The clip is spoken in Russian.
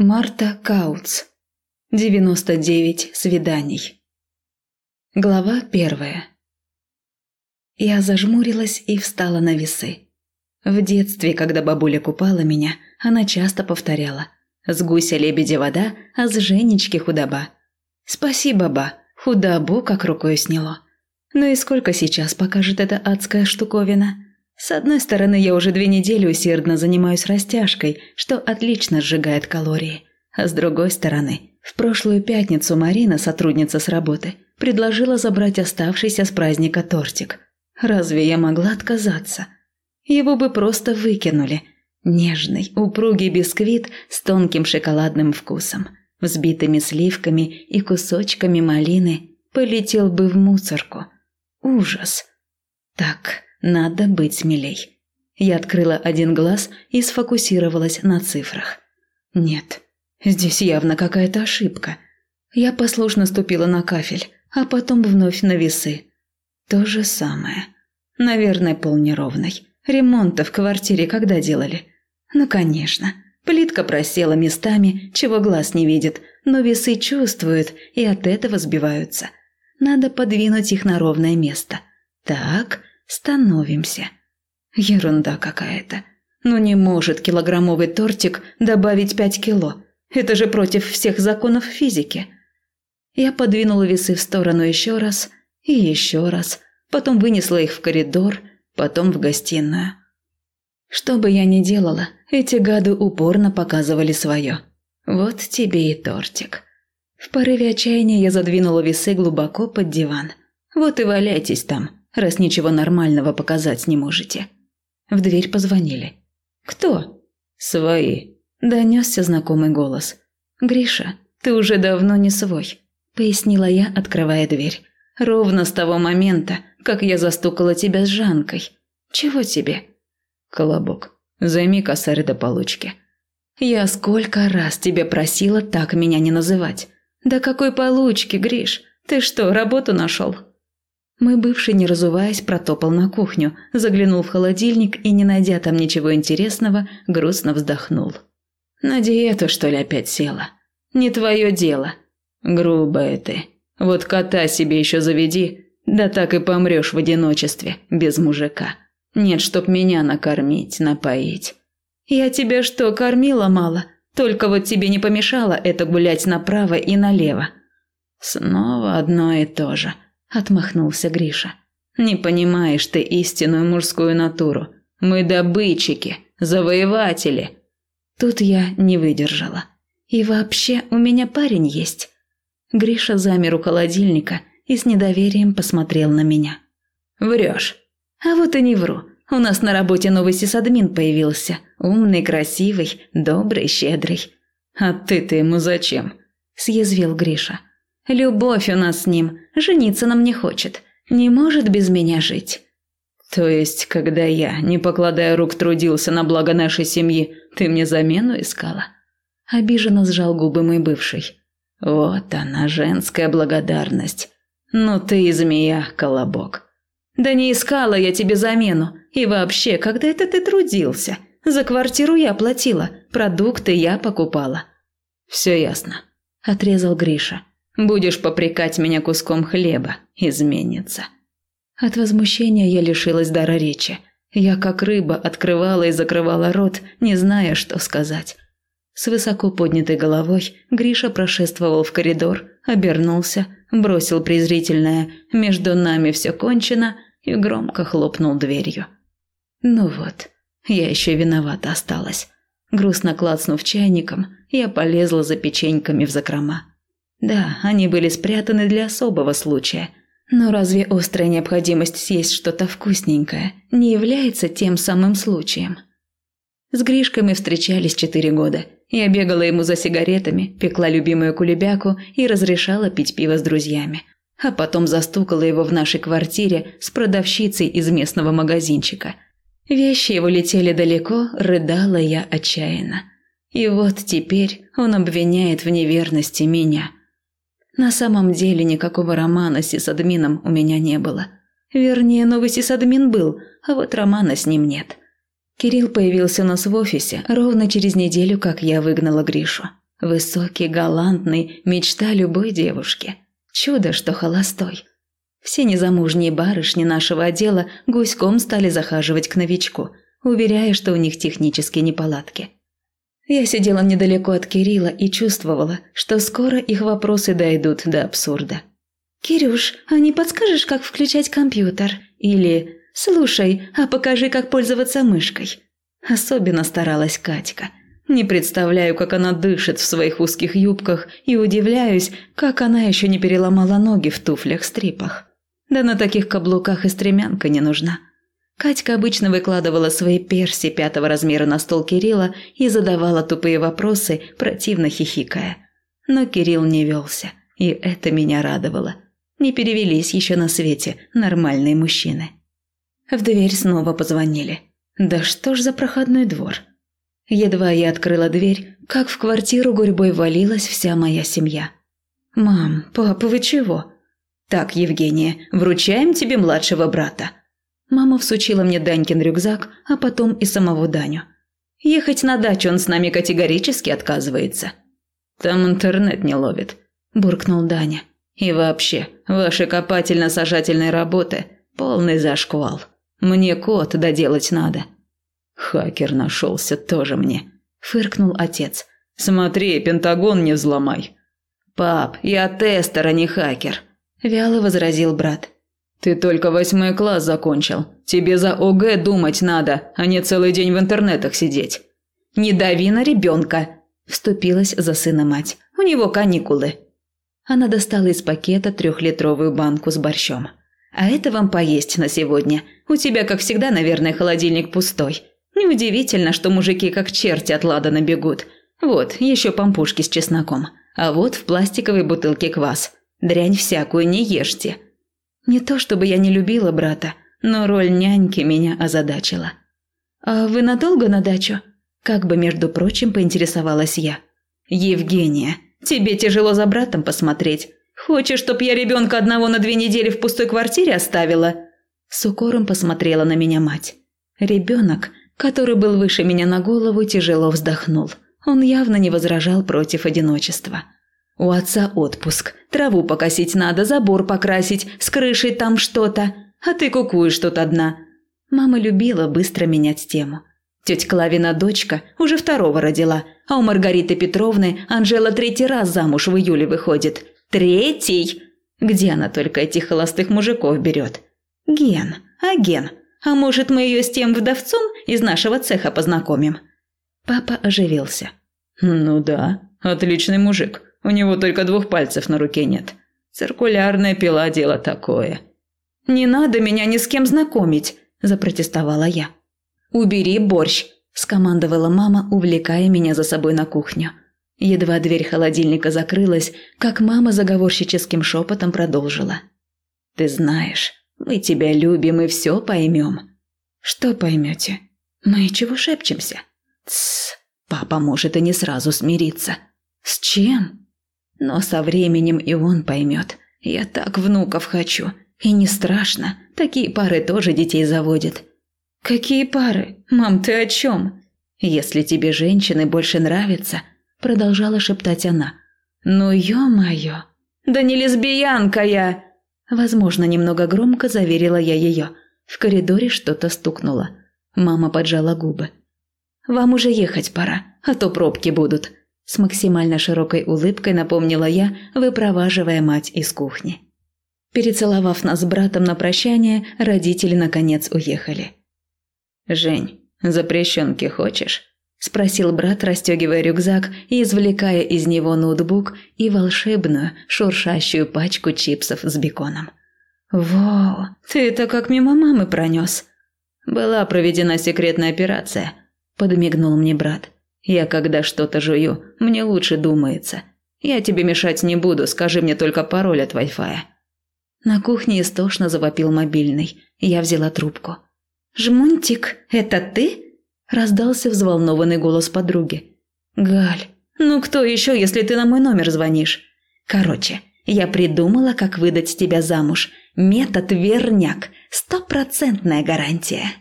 Марта Кауц. 99 свиданий. Глава первая. Я зажмурилась и встала на весы. В детстве, когда бабуля купала меня, она часто повторяла «С гуся лебедя вода, а с Женечки худоба». Спасибо, ба, худобу как рукой сняло. Ну и сколько сейчас покажет эта адская штуковина? С одной стороны, я уже две недели усердно занимаюсь растяжкой, что отлично сжигает калории. А с другой стороны, в прошлую пятницу Марина, сотрудница с работы, предложила забрать оставшийся с праздника тортик. Разве я могла отказаться? Его бы просто выкинули. Нежный, упругий бисквит с тонким шоколадным вкусом, взбитыми сливками и кусочками малины полетел бы в мусорку. Ужас. Так, надо быть смелей. Я открыла один глаз и сфокусировалась на цифрах. Нет, здесь явно какая-то ошибка. Я послушно ступила на кафель, а потом вновь на весы. То же самое. Наверное, пол неровный. Ремонта в квартире когда делали? Ну, конечно. Плитка просела местами, чего глаз не видит, но весы чувствуют и от этого сбиваются. Надо подвинуть их на ровное место. Так, становимся. Ерунда какая-то. Ну не может килограммовый тортик добавить пять кило. Это же против всех законов физики. Я подвинула весы в сторону еще раз и еще раз, потом вынесла их в коридор, потом в гостиную. Что бы я ни делала, эти гады упорно показывали свое. Вот тебе и тортик. В порыве отчаяния я задвинула весы глубоко под диван. Вот и валяйтесь там, раз ничего нормального показать не можете. В дверь позвонили. «Кто?» «Свои», – донесся знакомый голос. «Гриша, ты уже давно не свой», – пояснила я, открывая дверь. «Ровно с того момента, как я застукала тебя с Жанкой. Чего тебе?» «Колобок, займи косарь до получки». «Я сколько раз тебе просила так меня не называть. Да какой получки, Гриш? Ты что, работу нашел?» Мой бывший, не разуваясь, протопал на кухню, заглянул в холодильник и, не найдя там ничего интересного, грустно вздохнул. «На диету, что ли, опять села? Не твое дело. Грубая ты. Вот кота себе еще заведи, да так и помрешь в одиночестве, без мужика. Нет, чтоб меня накормить, напоить. Я тебя что, кормила мало? Только вот тебе не помешало это гулять направо и налево». Снова одно и то же – отмахнулся Гриша. Не понимаешь ты истинную мужскую натуру. Мы добытчики, завоеватели. Тут я не выдержала. И вообще, у меня парень есть. Гриша замер у холодильника и с недоверием посмотрел на меня. Врешь. А вот и не вру. У нас на работе новый сисадмин появился. Умный, красивый, добрый, щедрый. А ты-то ему зачем? Съязвил Гриша. Любовь у нас с ним, жениться нам не хочет, не может без меня жить. То есть, когда я, не покладая рук, трудился на благо нашей семьи, ты мне замену искала? Обиженно сжал губы мой бывший. Вот она, женская благодарность. Ну ты и змея, колобок. Да не искала я тебе замену. И вообще, когда это ты трудился? За квартиру я платила, продукты я покупала. Все ясно, отрезал Гриша. Будешь попрекать меня куском хлеба, изменится. От возмущения я лишилась дара речи. Я, как рыба, открывала и закрывала рот, не зная, что сказать. С высоко поднятой головой Гриша прошествовал в коридор, обернулся, бросил презрительное «между нами все кончено» и громко хлопнул дверью. Ну вот, я еще виновата осталась. Грустно клацнув чайником, я полезла за печеньками в закрома. Да, они были спрятаны для особого случая. Но разве острая необходимость съесть что-то вкусненькое не является тем самым случаем? С Гришкой мы встречались четыре года. Я бегала ему за сигаретами, пекла любимую кулебяку и разрешала пить пиво с друзьями. А потом застукала его в нашей квартире с продавщицей из местного магазинчика. Вещи его летели далеко, рыдала я отчаянно. И вот теперь он обвиняет в неверности меня – на самом деле никакого романа с сисадмином у меня не было. Вернее, новый сисадмин был, а вот романа с ним нет. Кирилл появился у нас в офисе ровно через неделю, как я выгнала Гришу. Высокий, галантный, мечта любой девушки. Чудо, что холостой. Все незамужние барышни нашего отдела гуськом стали захаживать к новичку, уверяя, что у них технические неполадки. Я сидела недалеко от Кирилла и чувствовала, что скоро их вопросы дойдут до абсурда. «Кирюш, а не подскажешь, как включать компьютер?» Или «Слушай, а покажи, как пользоваться мышкой?» Особенно старалась Катька. Не представляю, как она дышит в своих узких юбках и удивляюсь, как она еще не переломала ноги в туфлях-стрипах. Да на таких каблуках и стремянка не нужна. Катька обычно выкладывала свои перси пятого размера на стол Кирилла и задавала тупые вопросы, противно хихикая. Но Кирилл не велся, и это меня радовало. Не перевелись еще на свете нормальные мужчины. В дверь снова позвонили. Да что ж за проходной двор? Едва я открыла дверь, как в квартиру гурьбой валилась вся моя семья. «Мам, папа, вы чего?» «Так, Евгения, вручаем тебе младшего брата». Мама всучила мне Данькин рюкзак, а потом и самого Даню. Ехать на дачу он с нами категорически отказывается. «Там интернет не ловит», – буркнул Даня. «И вообще, ваши копательно-сажательные работы – полный зашквал. Мне код доделать надо». «Хакер нашелся тоже мне», – фыркнул отец. «Смотри, Пентагон не взломай». «Пап, я тестер, а не хакер», – вяло возразил брат. «Ты только восьмой класс закончил. Тебе за ОГЭ думать надо, а не целый день в интернетах сидеть». «Не дави на ребенка», – вступилась за сына мать. «У него каникулы». Она достала из пакета трехлитровую банку с борщом. «А это вам поесть на сегодня. У тебя, как всегда, наверное, холодильник пустой. Неудивительно, что мужики как черти от лада набегут. Вот, еще пампушки с чесноком. А вот в пластиковой бутылке квас. Дрянь всякую не ешьте. Не то чтобы я не любила брата, но роль няньки меня озадачила. «А вы надолго на дачу?» Как бы, между прочим, поинтересовалась я. «Евгения, тебе тяжело за братом посмотреть. Хочешь, чтоб я ребенка одного на две недели в пустой квартире оставила?» С укором посмотрела на меня мать. Ребенок который был выше меня на голову, тяжело вздохнул. Он явно не возражал против одиночества. «У отца отпуск. Траву покосить надо, забор покрасить, с крышей там что-то. А ты кукуешь тут одна». Мама любила быстро менять тему. Тетя Клавина дочка уже второго родила, а у Маргариты Петровны Анжела третий раз замуж в июле выходит. Третий! Где она только этих холостых мужиков берет? Ген, а Ген а может, мы ее с тем вдовцом из нашего цеха познакомим?» Папа оживился. «Ну да, отличный мужик. У него только двух пальцев на руке нет. Циркулярная пила – дело такое». «Не надо меня ни с кем знакомить», – запротестовала я. «Убери борщ», – скомандовала мама, увлекая меня за собой на кухню. Едва дверь холодильника закрылась, как мама заговорщическим шепотом продолжила. «Ты знаешь, мы тебя любим и все поймем». «Что поймете? Мы чего шепчемся?» «Тссс, папа может и не сразу смириться». «С чем?» «Но со временем и он поймет. Я так внуков хочу. И не страшно, такие пары тоже детей заводят». «Какие пары? Мам, ты о чем?» «Если тебе женщины больше нравятся», – продолжала шептать она. «Ну, ё-моё! Да не лесбиянка я!» Возможно, немного громко заверила я ее. В коридоре что-то стукнуло. Мама поджала губы. «Вам уже ехать пора, а то пробки будут», – с максимально широкой улыбкой напомнила я, выпроваживая мать из кухни. Перецеловав нас с братом на прощание, родители наконец уехали. «Жень, запрещенки хочешь?» – спросил брат, расстегивая рюкзак и извлекая из него ноутбук и волшебную, шуршащую пачку чипсов с беконом. «Вау, ты это как мимо мамы пронес!» «Была проведена секретная операция», – подмигнул мне брат. «Я когда что-то жую, мне лучше думается. Я тебе мешать не буду, скажи мне только пароль от Wi-Fi». На кухне истошно завопил мобильный. Я взяла трубку. «Жмунтик, это ты?» Раздался взволнованный голос подруги. «Галь, ну кто еще, если ты на мой номер звонишь? Короче, я придумала, как выдать тебя замуж. Метод верняк. Стопроцентная гарантия».